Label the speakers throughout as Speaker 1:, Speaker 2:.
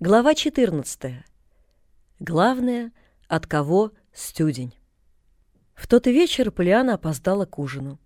Speaker 1: Глава 14. Главное, от кого стюдень. В тот вечер Полиана опоздала к ужину.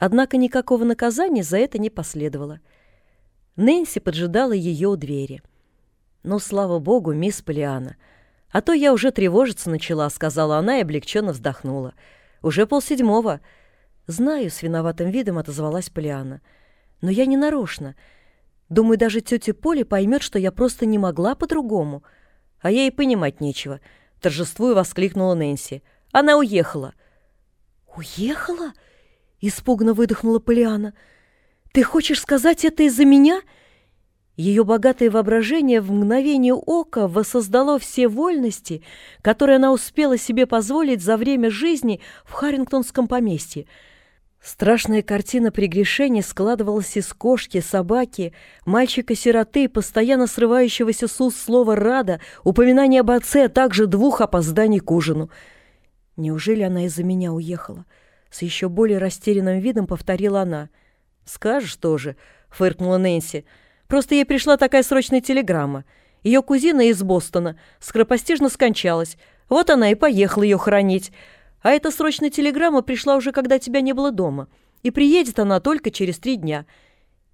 Speaker 1: Однако никакого наказания за это не последовало. Нэнси поджидала ее у двери. «Ну, слава богу, мисс Полиана. А то я уже тревожиться начала», — сказала она и облегченно вздохнула. «Уже полседьмого». «Знаю», — с виноватым видом отозвалась Полиана. «Но я не нарочно. Думаю, даже тетя Поля поймет, что я просто не могла по-другому. А ей понимать нечего. Торжествуя воскликнула Нэнси. Она уехала. «Уехала?» — испуганно выдохнула Полиана. «Ты хочешь сказать это из-за меня?» Ее богатое воображение в мгновение ока воссоздало все вольности, которые она успела себе позволить за время жизни в Харрингтонском поместье — Страшная картина прегрешений складывалась из кошки, собаки, мальчика-сироты, постоянно срывающегося с уст слова «рада», упоминания об отце, а также двух опозданий к ужину. Неужели она из-за меня уехала? С еще более растерянным видом повторила она. «Скажешь тоже», — фыркнула Нэнси. «Просто ей пришла такая срочная телеграмма. Ее кузина из Бостона скоропостижно скончалась. Вот она и поехала ее хранить». А эта срочная телеграмма пришла уже, когда тебя не было дома. И приедет она только через три дня.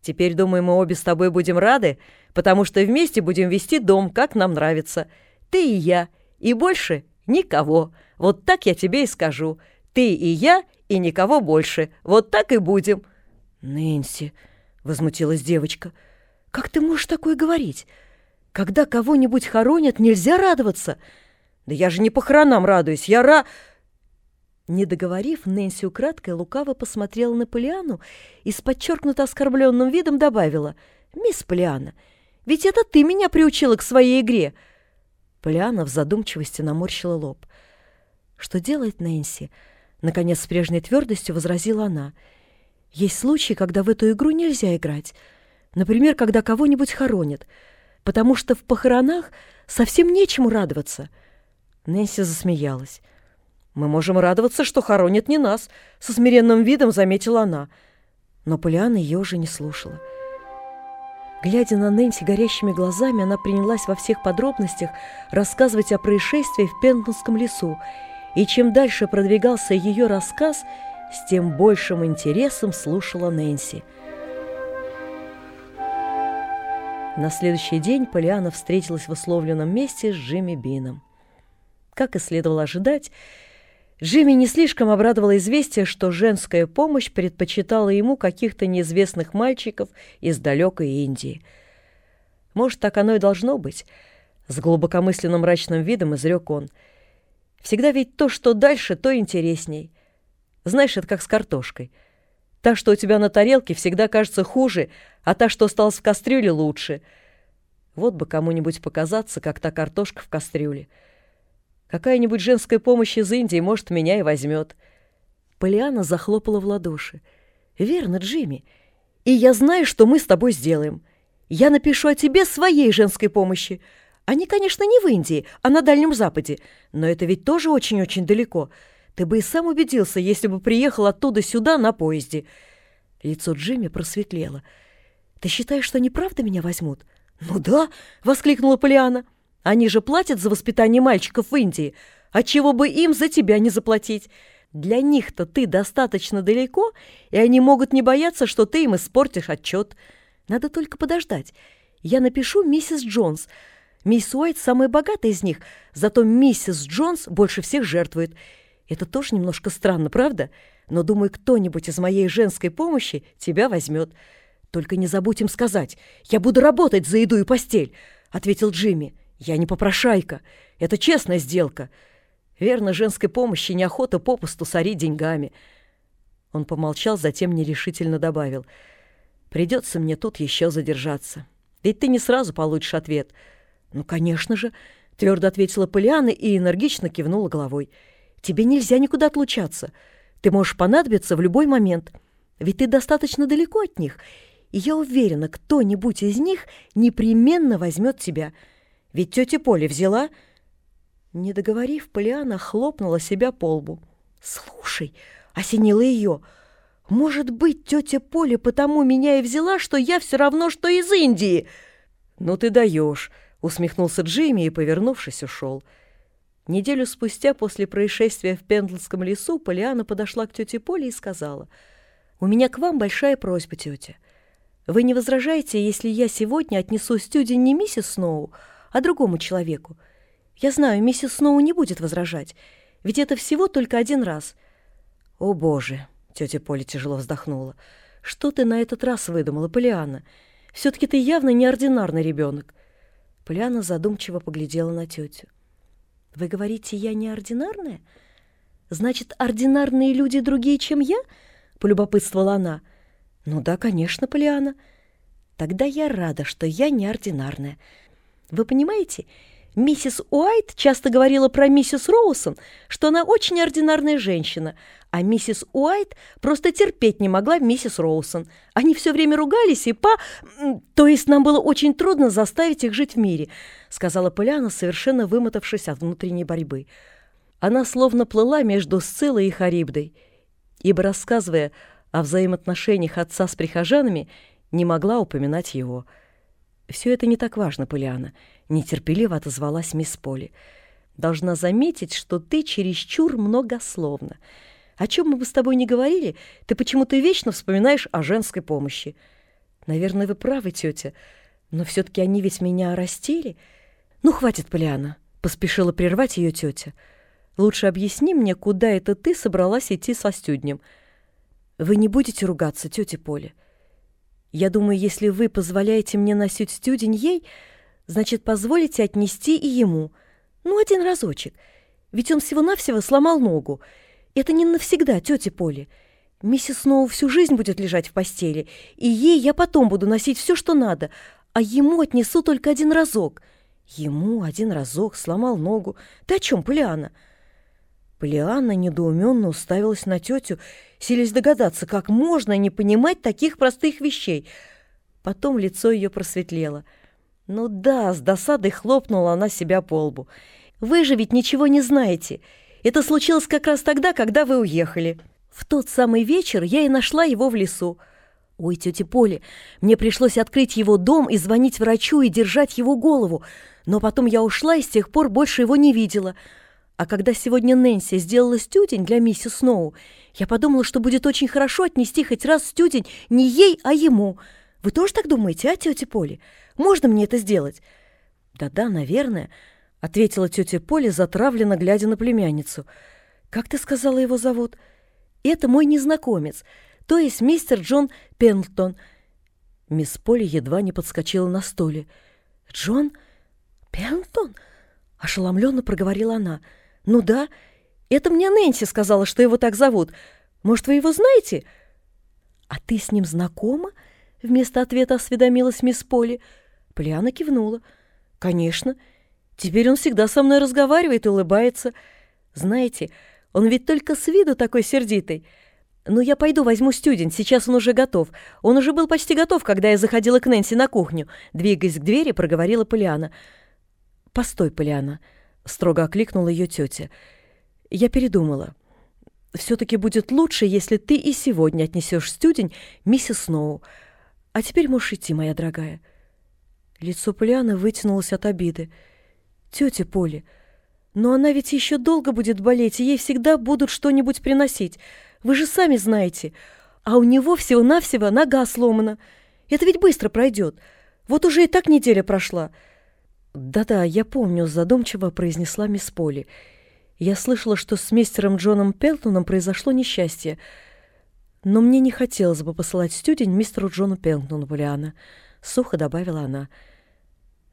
Speaker 1: Теперь, думаю, мы обе с тобой будем рады, потому что вместе будем вести дом, как нам нравится. Ты и я, и больше никого. Вот так я тебе и скажу. Ты и я, и никого больше. Вот так и будем». «Нэнси», — возмутилась девочка, — «как ты можешь такое говорить? Когда кого-нибудь хоронят, нельзя радоваться». «Да я же не похоронам радуюсь, я ра...» Не договорив, Нэнси украдкой лукаво посмотрела на Полиану и с подчеркнуто оскорбленным видом добавила «Мисс Полиана, ведь это ты меня приучила к своей игре!» Полиана в задумчивости наморщила лоб. «Что делает Нэнси?» Наконец, с прежней твердостью возразила она. «Есть случаи, когда в эту игру нельзя играть. Например, когда кого-нибудь хоронят, потому что в похоронах совсем нечему радоваться». Нэнси засмеялась. «Мы можем радоваться, что хоронят не нас», — со смиренным видом заметила она. Но Полиана ее уже не слушала. Глядя на Нэнси горящими глазами, она принялась во всех подробностях рассказывать о происшествии в Пентонском лесу, и чем дальше продвигался ее рассказ, с тем большим интересом слушала Нэнси. На следующий день Полиана встретилась в условленном месте с Джимми Бином. Как и следовало ожидать, Джимми не слишком обрадовало известие, что женская помощь предпочитала ему каких-то неизвестных мальчиков из далекой Индии. Может, так оно и должно быть, с глубокомысленным мрачным видом изрек он. Всегда ведь то, что дальше, то интересней. Знаешь, это как с картошкой. Та, что у тебя на тарелке, всегда кажется хуже, а та, что осталась в кастрюле, лучше. Вот бы кому-нибудь показаться, как та картошка в кастрюле. Какая-нибудь женская помощь из Индии, может, меня и возьмет. Полиана захлопала в ладоши. «Верно, Джимми. И я знаю, что мы с тобой сделаем. Я напишу о тебе своей женской помощи. Они, конечно, не в Индии, а на Дальнем Западе. Но это ведь тоже очень-очень далеко. Ты бы и сам убедился, если бы приехал оттуда сюда на поезде». Лицо Джимми просветлело. «Ты считаешь, что они правда меня возьмут?» «Ну да!» — воскликнула Полиана. Они же платят за воспитание мальчиков в Индии. Отчего бы им за тебя не заплатить? Для них-то ты достаточно далеко, и они могут не бояться, что ты им испортишь отчет. Надо только подождать. Я напишу миссис Джонс. Мисс Уайт самая богатая из них, зато миссис Джонс больше всех жертвует. Это тоже немножко странно, правда? Но, думаю, кто-нибудь из моей женской помощи тебя возьмет. Только не забудь им сказать. Я буду работать за еду и постель, — ответил Джимми. Я не попрошайка. Это честная сделка. Верно, женской помощи неохота попусту сорить деньгами. Он помолчал, затем нерешительно добавил. Придется мне тут еще задержаться. Ведь ты не сразу получишь ответ. Ну, конечно же, твердо ответила Полиана и энергично кивнула головой. Тебе нельзя никуда отлучаться. Ты можешь понадобиться в любой момент. Ведь ты достаточно далеко от них, и я уверена, кто-нибудь из них непременно возьмет тебя — ведь тетя Поля взяла...» Не договорив, Полиана хлопнула себя по лбу. «Слушай!» — осенила ее. «Может быть, тетя Поля потому меня и взяла, что я все равно, что из Индии!» «Ну ты даешь!» — усмехнулся Джимми и, повернувшись, ушел. Неделю спустя после происшествия в Пендлском лесу Полиана подошла к тете Поле и сказала, «У меня к вам большая просьба, тетя. Вы не возражаете, если я сегодня отнесу стюдень не миссис Сноу, а другому человеку? Я знаю, миссис Сноу не будет возражать, ведь это всего только один раз». «О, Боже!» — тетя Поля тяжело вздохнула. «Что ты на этот раз выдумала, Полиана? Все-таки ты явно неординарный ребенок». Полиана задумчиво поглядела на тетю. Вы говорите, я неординарная? Значит, ординарные люди другие, чем я? Полюбопытствовала она. Ну да, конечно, Полиана. Тогда я рада, что я неординарная. Вы понимаете, Миссис Уайт часто говорила про миссис Роусон, что она очень ординарная женщина, а миссис Уайт просто терпеть не могла миссис Роусон. Они все время ругались, и по... То есть нам было очень трудно заставить их жить в мире, сказала Поляна, совершенно вымотавшись от внутренней борьбы. Она словно плыла между Сциллой и Харибдой, ибо, рассказывая о взаимоотношениях отца с прихожанами, не могла упоминать его – «Все это не так важно, Полиана», — нетерпеливо отозвалась мисс Поли. «Должна заметить, что ты чересчур многословна. О чем мы бы с тобой не говорили, ты почему-то вечно вспоминаешь о женской помощи». «Наверное, вы правы, тетя, но все-таки они ведь меня растили». «Ну, хватит, Полиана», — поспешила прервать ее тетя. «Лучше объясни мне, куда это ты собралась идти со стюднем». «Вы не будете ругаться, тетя Поля?» Я думаю, если вы позволяете мне носить стюдень ей, значит, позволите отнести и ему. Ну, один разочек. Ведь он всего-навсего сломал ногу. Это не навсегда, тетя Поли. Миссис Сноу всю жизнь будет лежать в постели, и ей я потом буду носить все, что надо, а ему отнесу только один разок. Ему один разок сломал ногу. Ты о чем, Полиана?» Полианна недоуменно уставилась на тетю, силясь догадаться, как можно не понимать таких простых вещей. Потом лицо ее просветлело. «Ну да», — с досадой хлопнула она себя по лбу. «Вы же ведь ничего не знаете. Это случилось как раз тогда, когда вы уехали. В тот самый вечер я и нашла его в лесу. Ой, тетя Поля, мне пришлось открыть его дом и звонить врачу и держать его голову. Но потом я ушла и с тех пор больше его не видела». А когда сегодня Нэнси сделала стюдень для миссис Сноу, я подумала, что будет очень хорошо отнести хоть раз стюдень не ей, а ему. Вы тоже так думаете, а, тетя Поли? Можно мне это сделать?» «Да-да, наверное», — ответила тетя Поли, затравленно глядя на племянницу. «Как ты сказала его зовут?» «Это мой незнакомец, то есть мистер Джон Пендлтон». Мисс Поли едва не подскочила на стуле. «Джон Пендлтон?» — ошеломленно проговорила она — «Ну да, это мне Нэнси сказала, что его так зовут. Может, вы его знаете?» «А ты с ним знакома?» — вместо ответа осведомилась мисс Поли. Полиана кивнула. «Конечно. Теперь он всегда со мной разговаривает и улыбается. Знаете, он ведь только с виду такой сердитый. Ну, я пойду возьму стюдень, сейчас он уже готов. Он уже был почти готов, когда я заходила к Нэнси на кухню. Двигаясь к двери, проговорила Полиана. «Постой, Полиана». — строго окликнула ее тетя. «Я передумала. Все-таки будет лучше, если ты и сегодня отнесешь стюдень миссис Сноу. А теперь можешь идти, моя дорогая». Лицо Полианы вытянулось от обиды. «Тетя Поли, но она ведь еще долго будет болеть, и ей всегда будут что-нибудь приносить. Вы же сами знаете. А у него всего-навсего нога сломана. Это ведь быстро пройдет. Вот уже и так неделя прошла». «Да-да, я помню», — задумчиво произнесла мисс Поли. «Я слышала, что с мистером Джоном Пелтоном произошло несчастье. Но мне не хотелось бы посылать стюдень мистеру Джону Пелтону, Полиана», — сухо добавила она.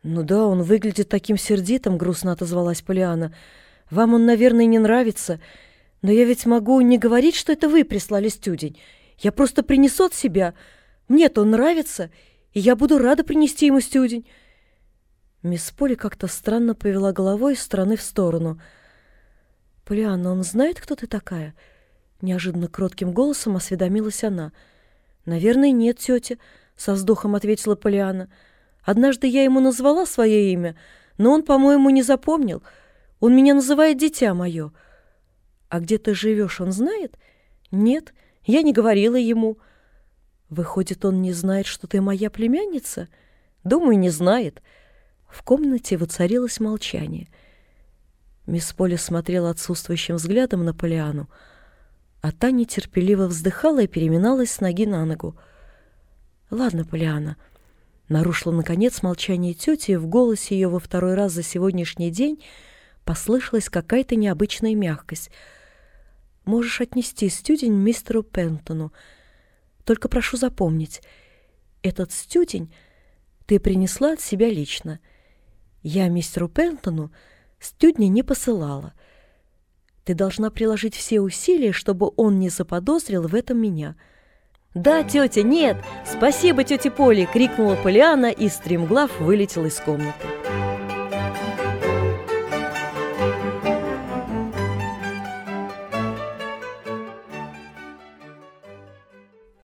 Speaker 1: «Ну да, он выглядит таким сердитым», — грустно отозвалась Полиана. «Вам он, наверное, не нравится. Но я ведь могу не говорить, что это вы прислали стюдень. Я просто принесу от себя. Мне-то он нравится, и я буду рада принести ему стюдень». Мисс Поли как-то странно повела головой из стороны в сторону. «Полианна, он знает, кто ты такая?» Неожиданно кротким голосом осведомилась она. «Наверное, нет, тетя», — со вздохом ответила Полианна. «Однажды я ему назвала свое имя, но он, по-моему, не запомнил. Он меня называет дитя мое». «А где ты живешь, он знает?» «Нет, я не говорила ему». «Выходит, он не знает, что ты моя племянница?» «Думаю, не знает». В комнате воцарилось молчание. Мисс Поля смотрела отсутствующим взглядом на Полиану, а та нетерпеливо вздыхала и переминалась с ноги на ногу. «Ладно, Полиана», — нарушила, наконец, молчание тети, и в голосе ее во второй раз за сегодняшний день послышалась какая-то необычная мягкость. «Можешь отнести стюдень мистеру Пентону. Только прошу запомнить, этот стюдень ты принесла от себя лично. Я мистеру Пентону стюдня не посылала. Ты должна приложить все усилия, чтобы он не заподозрил в этом меня». «Да, тетя, нет! Спасибо, тете Поле!» — крикнула Полиана, и стремглав вылетела из комнаты.